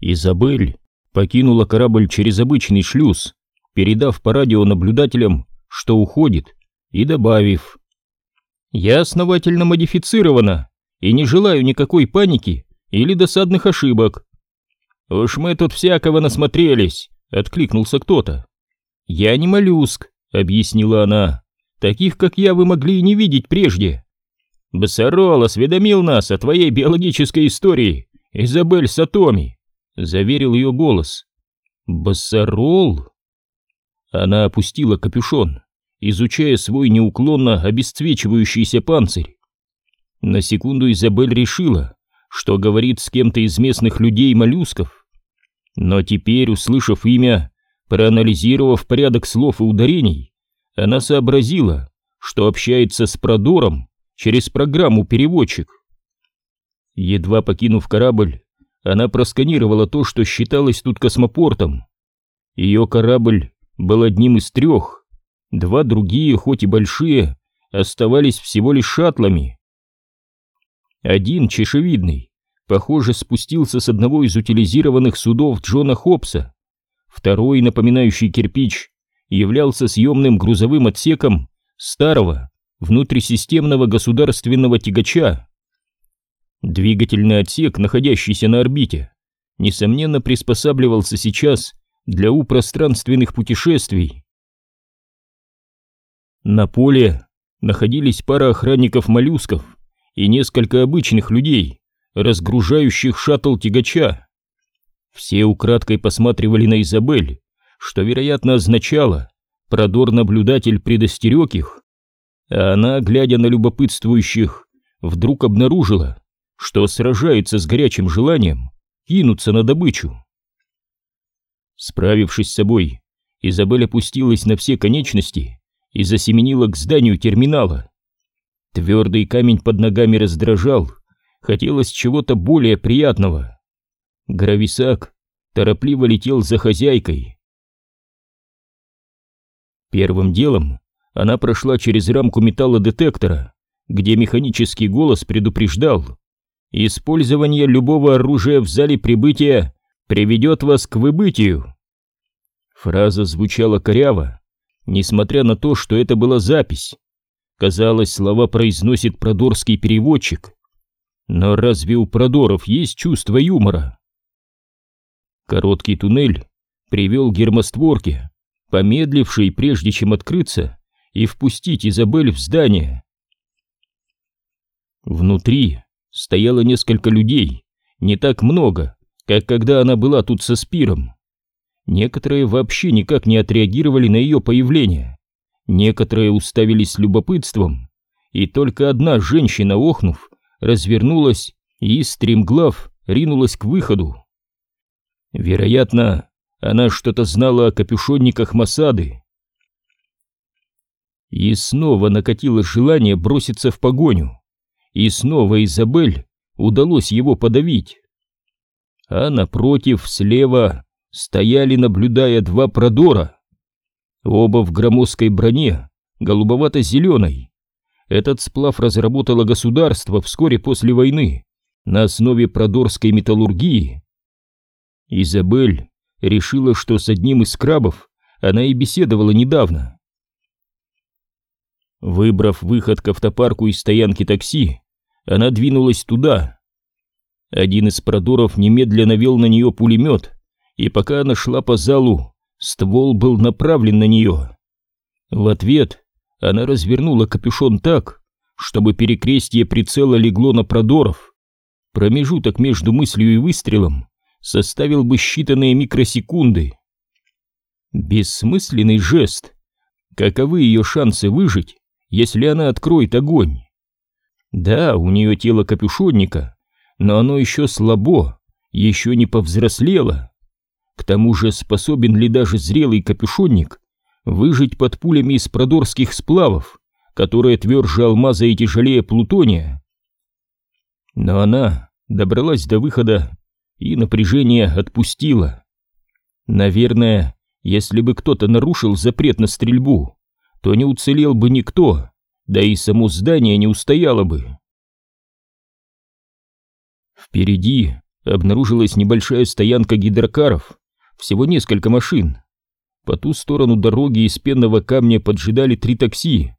Изабель покинула корабль через обычный шлюз, передав по радио наблюдателям, что уходит, и добавив «Я основательно модифицирована и не желаю никакой паники или досадных ошибок». «Уж мы тут всякого насмотрелись», — откликнулся кто-то. «Я не моллюск», — объяснила она. «Таких, как я, вы могли и не видеть прежде». «Бассарол осведомил нас о твоей биологической истории, Изабель Сатоми», — заверил ее голос. «Бассарол?» Она опустила капюшон, изучая свой неуклонно обесцвечивающийся панцирь. На секунду Изабель решила, что говорит с кем-то из местных людей-моллюсков. Но теперь, услышав имя, проанализировав порядок слов и ударений, она сообразила, что общается с Продором через программу «Переводчик». Едва покинув корабль, она просканировала то, что считалось тут космопортом. Ее корабль был одним из трех, два другие, хоть и большие, оставались всего лишь шаттлами. Один, чешевидный, похоже, спустился с одного из утилизированных судов Джона Хопса, второй, напоминающий кирпич, являлся съемным грузовым отсеком старого внутрисистемного государственного тягача. Двигательный отсек, находящийся на орбите, несомненно приспосабливался сейчас для упространственных путешествий. На поле находились пара охранников-моллюсков и несколько обычных людей, разгружающих шаттл тягача. Все украдкой посматривали на Изабель, что, вероятно, означало, продор-наблюдатель предостерег их, а она, глядя на любопытствующих, вдруг обнаружила, что сражается с горячим желанием кинуться на добычу. Справившись с собой, Изабель опустилась на все конечности и засеменила к зданию терминала. Твердый камень под ногами раздражал, хотелось чего-то более приятного. Грависак торопливо летел за хозяйкой. Первым делом она прошла через рамку металлодетектора, где механический голос предупреждал «Использование любого оружия в зале прибытия приведет вас к выбытию». Фраза звучала коряво, несмотря на то, что это была запись. Казалось, слова произносит продорский переводчик. Но разве у продоров есть чувство юмора? Короткий туннель привел к гермостворке, помедлившей прежде чем открыться и впустить Изабель в здание. Внутри стояло несколько людей, не так много, как когда она была тут со Спиром. Некоторые вообще никак не отреагировали на ее появление, некоторые уставились с любопытством, и только одна женщина, охнув, развернулась и, стремглав, ринулась к выходу. Вероятно, она что-то знала о капюшонниках Масады. И снова накатило желание броситься в погоню. И снова Изабель удалось его подавить. А напротив, слева, стояли, наблюдая два продора. Оба в громоздкой броне, голубовато-зеленой. Этот сплав разработало государство вскоре после войны на основе продорской металлургии. Изабель решила, что с одним из крабов она и беседовала недавно. Выбрав выход к автопарку из стоянки такси, она двинулась туда. Один из продоров немедленно вел на нее пулемет, и пока она шла по залу, ствол был направлен на нее. В ответ она развернула капюшон так, чтобы перекрестие прицела легло на продоров. Промежуток между мыслью и выстрелом составил бы считанные микросекунды. Бессмысленный жест. Каковы ее шансы выжить, если она откроет огонь? Да, у нее тело капюшонника, но оно еще слабо, еще не повзрослело. К тому же способен ли даже зрелый капюшонник выжить под пулями из продорских сплавов, которые тверже алмаза и тяжелее плутония? Но она добралась до выхода и напряжение отпустило. Наверное, если бы кто-то нарушил запрет на стрельбу, то не уцелел бы никто, да и само здание не устояло бы. Впереди обнаружилась небольшая стоянка гидрокаров, всего несколько машин. По ту сторону дороги из пенного камня поджидали три такси.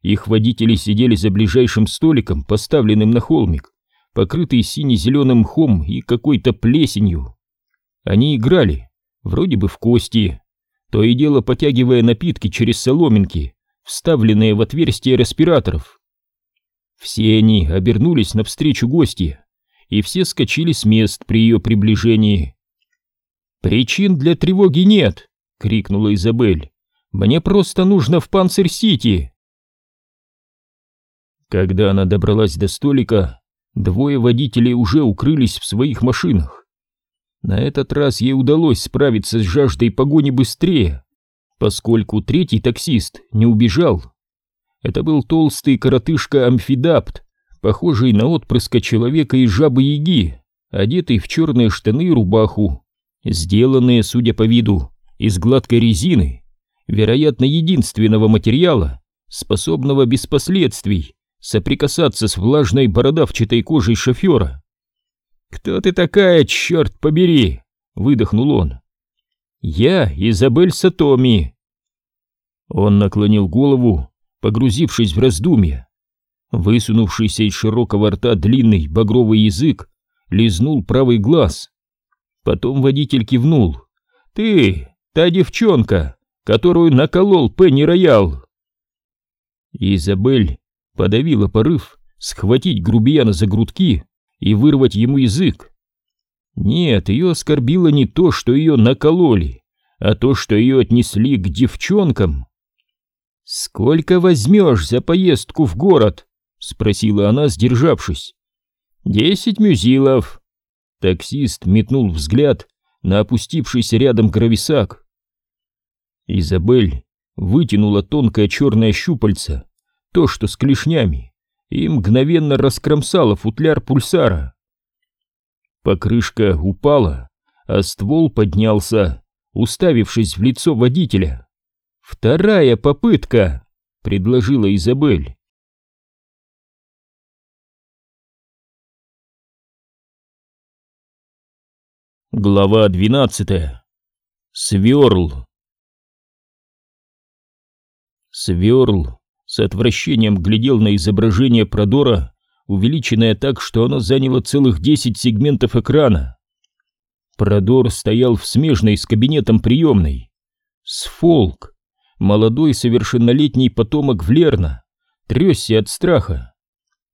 Их водители сидели за ближайшим столиком, поставленным на холмик, покрытый сине-зеленым мхом и какой-то плесенью. Они играли, вроде бы в кости, то и дело потягивая напитки через соломинки, вставленные в отверстия респираторов. Все они обернулись навстречу гости, и все скочили с мест при ее приближении. «Причин для тревоги нет!» — крикнула Изабель. «Мне просто нужно в Панцирь-Сити!» Когда она добралась до столика, двое водителей уже укрылись в своих машинах. На этот раз ей удалось справиться с жаждой погони быстрее, поскольку третий таксист не убежал. Это был толстый коротышка-амфидапт, похожий на отпрыска человека из жабы-яги, одетый в черные штаны и рубаху, сделанные, судя по виду, из гладкой резины, вероятно, единственного материала, способного без последствий соприкасаться с влажной бородавчатой кожей шофера. «Кто ты такая, черт побери?» — выдохнул он. «Я Изабель Сатоми». Он наклонил голову, погрузившись в раздумья. Высунувшийся из широкого рта длинный багровый язык лизнул правый глаз. Потом водитель кивнул. «Ты, та девчонка, которую наколол Пенни Роял!» Изабель подавила порыв схватить грубияна за грудки и вырвать ему язык. Нет, ее оскорбило не то, что ее накололи, а то, что ее отнесли к девчонкам. «Сколько возьмешь за поездку в город?» — спросила она, сдержавшись. «Десять мюзилов». Таксист метнул взгляд на опустившийся рядом грависак. Изабель вытянула тонкое черное щупальце, то, что с клешнями, и мгновенно раскромсала футляр пульсара. Покрышка упала, а ствол поднялся, уставившись в лицо водителя. «Вторая попытка!» — предложила Изабель. Глава двенадцатая. Сверл. Сверл с отвращением глядел на изображение Продора, увеличенное так, что оно заняло целых десять сегментов экрана. Продор стоял в смежной с кабинетом приемной. Сфолк, молодой совершеннолетний потомок Влерна, трясся от страха.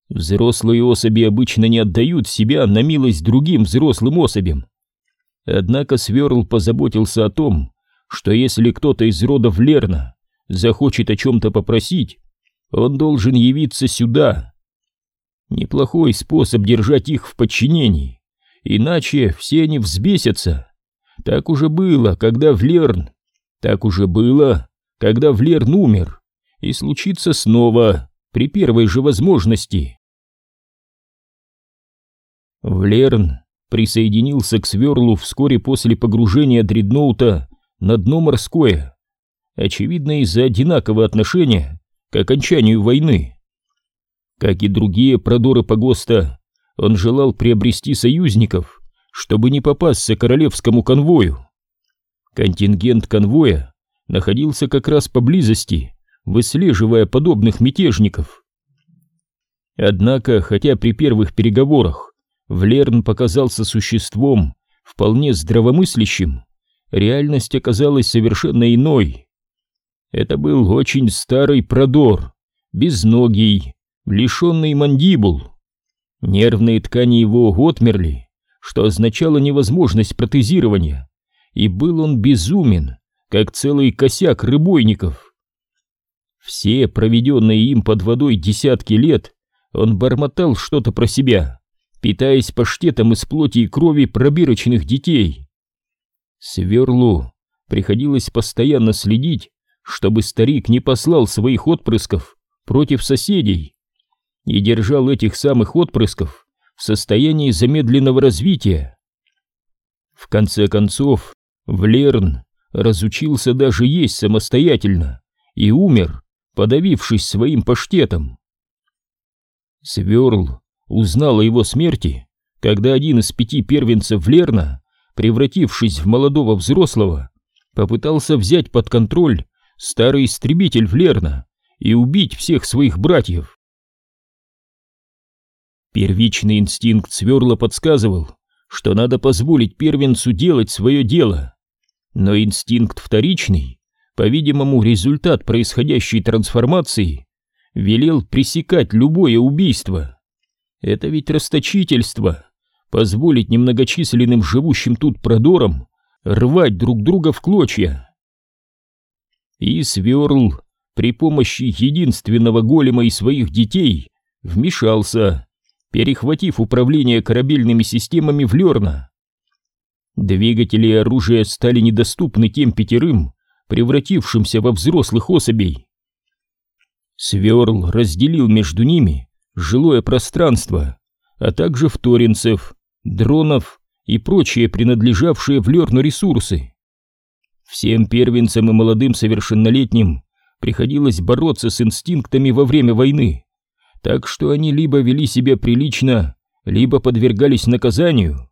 Взрослые особи обычно не отдают себя на милость другим взрослым особям. Однако Сверл позаботился о том, что если кто-то из рода Влерна захочет о чем-то попросить, он должен явиться сюда. Неплохой способ держать их в подчинении, иначе все они взбесятся. Так уже было, когда Влерн... Так уже было, когда Влерн умер, и случится снова, при первой же возможности. Влерн присоединился к Сверлу вскоре после погружения дредноута на дно морское, очевидно из-за одинакового отношения к окончанию войны. Как и другие продоры погоста, он желал приобрести союзников, чтобы не попасться королевскому конвою. Контингент конвоя находился как раз поблизости, выслеживая подобных мятежников. Однако, хотя при первых переговорах Влерн показался существом вполне здравомыслящим, реальность оказалась совершенно иной. Это был очень старый продор, безногий, лишенный мандибул. Нервные ткани его отмерли, что означало невозможность протезирования, и был он безумен, как целый косяк рыбойников. Все проведенные им под водой десятки лет он бормотал что-то про себя, питаясь паштетом из плоти и крови пробирочных детей. Сверлу приходилось постоянно следить чтобы старик не послал своих отпрысков против соседей и держал этих самых отпрысков в состоянии замедленного развития. В конце концов, Влерн разучился даже есть самостоятельно и умер, подавившись своим паштетом. Сверл узнал о его смерти когда один из пяти первенцев Лерна, превратившись в молодого взрослого, попытался взять под контроль старый истребитель Влерна и убить всех своих братьев. Первичный инстинкт Сверла подсказывал, что надо позволить первенцу делать свое дело, но инстинкт вторичный, по-видимому, результат происходящей трансформации, велел пресекать любое убийство. Это ведь расточительство, позволить немногочисленным живущим тут продорам рвать друг друга в клочья. И Сверл при помощи единственного голема и своих детей вмешался, перехватив управление корабельными системами в Лерна. Двигатели и оружие стали недоступны тем пятерым, превратившимся во взрослых особей. Сверл разделил между ними жилое пространство, а также вторинцев, дронов и прочие принадлежавшие в Лерну ресурсы. Всем первенцам и молодым совершеннолетним приходилось бороться с инстинктами во время войны, так что они либо вели себя прилично, либо подвергались наказанию.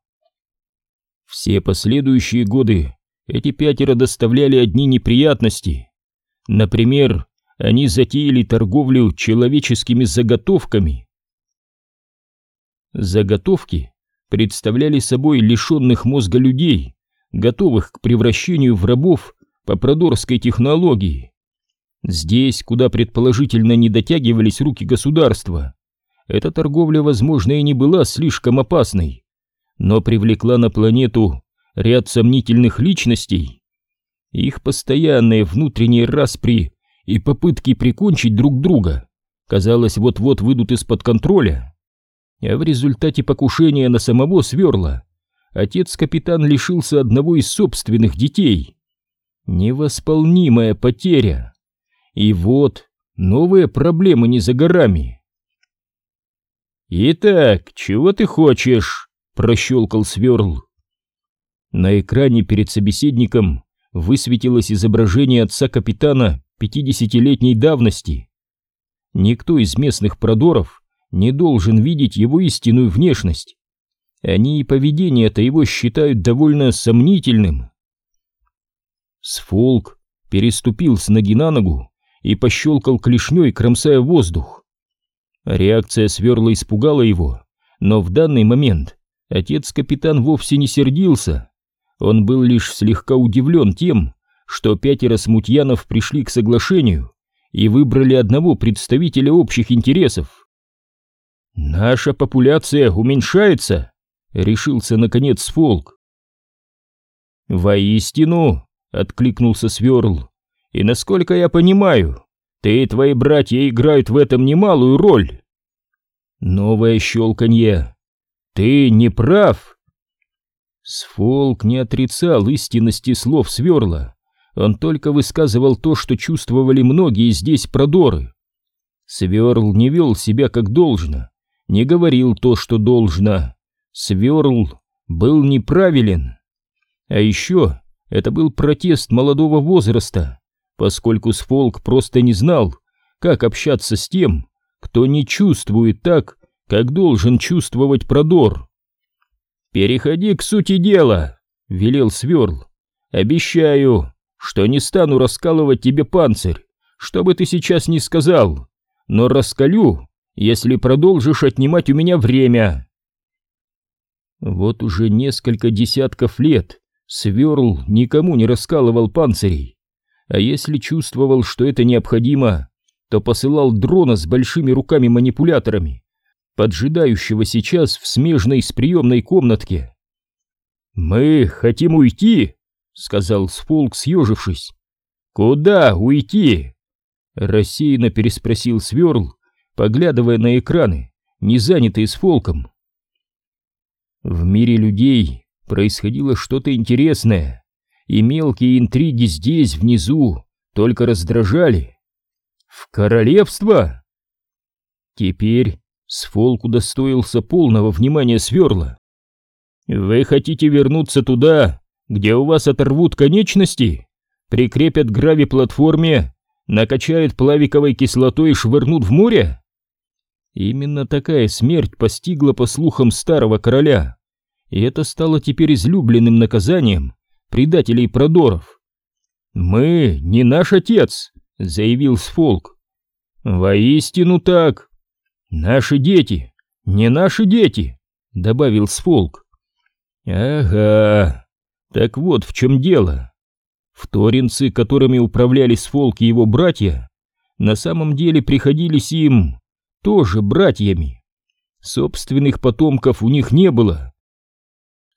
Все последующие годы эти пятеро доставляли одни неприятности. Например, они затеяли торговлю человеческими заготовками. Заготовки представляли собой лишенных мозга людей, готовых к превращению в рабов по продорской технологии. Здесь, куда предположительно не дотягивались руки государства, эта торговля, возможно, и не была слишком опасной, но привлекла на планету ряд сомнительных личностей. Их постоянные внутренние распри и попытки прикончить друг друга, казалось, вот-вот выйдут из-под контроля. А в результате покушения на самого Сверла отец-капитан лишился одного из собственных детей. Невосполнимая потеря. И вот новые проблемы не за горами. «Итак, чего ты хочешь?» — прощелкал Сверл. На экране перед собеседником высветилось изображение отца капитана пятидесятилетней давности. Никто из местных продоров не должен видеть его истинную внешность. Они и поведение-то его считают довольно сомнительным. Сфолк переступил с ноги на ногу и пощелкал клешней, кромсая воздух. Реакция сверла испугала его, но в данный момент отец-капитан вовсе не сердился. Он был лишь слегка удивлен тем, что пятеро смутьянов пришли к соглашению и выбрали одного представителя общих интересов. «Наша популяция уменьшается», — решился наконец Фолк. «Воистину», — откликнулся Сверл, — «и насколько я понимаю, ты и твои братья играют в этом немалую роль». Новое щелканье. «Ты не прав!» Сфолк не отрицал истинности слов Сверла. Он только высказывал то, что чувствовали многие здесь продоры. Сверл не вел себя как должно, не говорил то, что должно. Сверл был неправилен. А еще это был протест молодого возраста, поскольку Сфолк просто не знал, как общаться с тем, кто не чувствует так, как должен чувствовать продор. «Переходи к сути дела», — велел Сверл. «Обещаю, что не стану раскалывать тебе панцирь, что бы ты сейчас ни сказал, но раскалю, если продолжишь отнимать у меня время. Вот уже несколько десятков лет Сверл никому не раскалывал панцирей, а если чувствовал, что это необходимо, то посылал дрона с большими руками-манипуляторами, поджидающего сейчас в смежной с приемной комнатке. «Мы хотим уйти», сказал Сфолк, съежившись. «Куда уйти?» Рассеянно переспросил Сверл, поглядывая на экраны, не занятые с Фолком. В мире людей происходило что-то интересное, и мелкие интриги здесь, внизу, только раздражали. В королевство? Теперь Сфолк удостоился полного внимания Сверла. «Вы хотите вернуться туда, где у вас оторвут конечности, прикрепят грави-платформе, накачают плавиковой кислотой и швырнут в море? Именно такая смерть постигла по слухам старого короля, и это стало теперь излюбленным наказанием предателей продоров. «Мы не наш отец», — заявил Сфолк. «Воистину так. Наши дети, не наши дети», — добавил Сфолк. «Ага, так вот в чем дело. Вторинцы, которыми управляли Сфолк и его братья, на самом деле приходились им тоже братьями. Собственных потомков у них не было.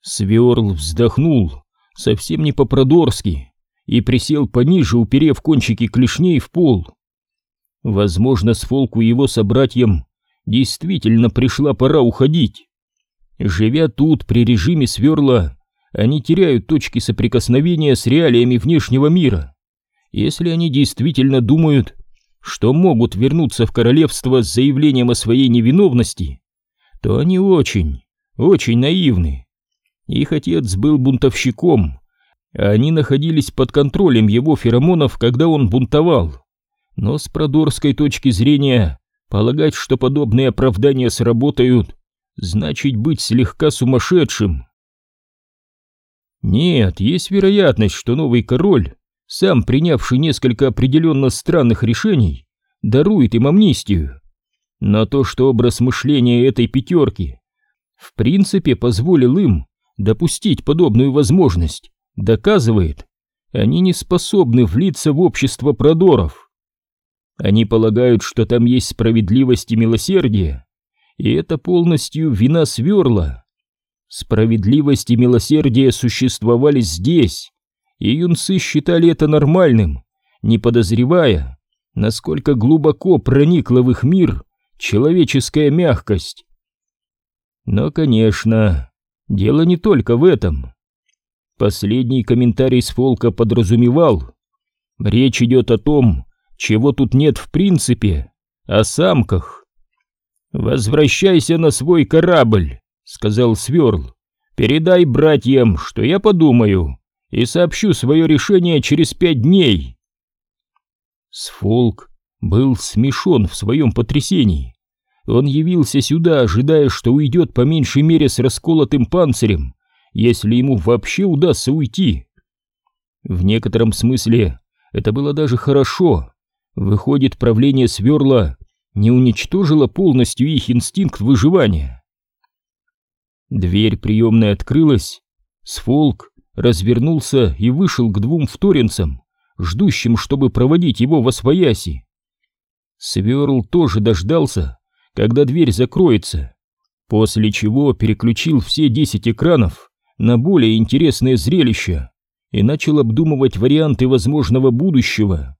Сверл вздохнул, совсем не по-продорски, и присел пониже, уперев кончики клешней в пол. Возможно, с Фолку и его собратьям действительно пришла пора уходить. Живя тут при режиме сверла, они теряют точки соприкосновения с реалиями внешнего мира. Если они действительно думают, что могут вернуться в королевство с заявлением о своей невиновности, то они очень, очень наивны. Их отец был бунтовщиком, а они находились под контролем его феромонов, когда он бунтовал. Но с продорской точки зрения, полагать, что подобные оправдания сработают, значит быть слегка сумасшедшим. Нет, есть вероятность, что новый король сам принявший несколько определенно странных решений, дарует им амнистию. Но то, что образ мышления этой пятерки в принципе позволил им допустить подобную возможность, доказывает, они не способны влиться в общество продоров. Они полагают, что там есть справедливость и милосердие, и это полностью вина сверла. Справедливость и милосердие существовали здесь, и юнцы считали это нормальным, не подозревая, насколько глубоко проникла в их мир человеческая мягкость. Но, конечно, дело не только в этом. Последний комментарий с Фолка подразумевал, речь идет о том, чего тут нет в принципе, о самках. «Возвращайся на свой корабль», — сказал Сверл. «Передай братьям, что я подумаю, и сообщу свое решение через пять дней. Сфолк был смешон в своем потрясении. Он явился сюда, ожидая, что уйдет по меньшей мере с расколотым панцирем, если ему вообще удастся уйти. В некотором смысле это было даже хорошо. Выходит, правление сверла не уничтожило полностью их инстинкт выживания. Дверь приемной открылась, Сфолк развернулся и вышел к двум вторинцам, ждущим, чтобы проводить его во свояси. Сверл тоже дождался, когда дверь закроется, после чего переключил все десять экранов на более интересное зрелище и начал обдумывать варианты возможного будущего.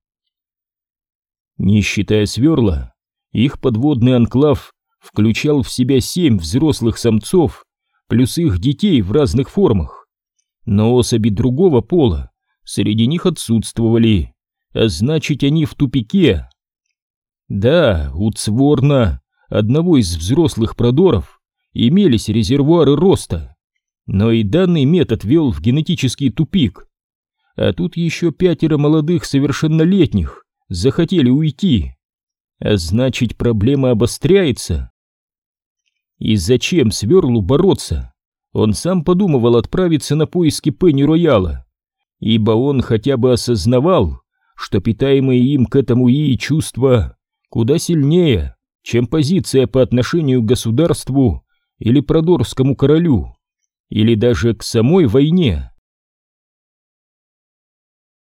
Не считая сверла, их подводный анклав включал в себя семь взрослых самцов плюс их детей в разных формах но особи другого пола среди них отсутствовали, а значит они в тупике. Да, у Цворна, одного из взрослых продоров, имелись резервуары роста, но и данный метод вел в генетический тупик. А тут еще пятеро молодых совершеннолетних захотели уйти. А значит, проблема обостряется. И зачем Сверлу бороться? он сам подумывал отправиться на поиски Пенни Рояла, ибо он хотя бы осознавал, что питаемые им к этому и чувства куда сильнее, чем позиция по отношению к государству или продорскому королю, или даже к самой войне.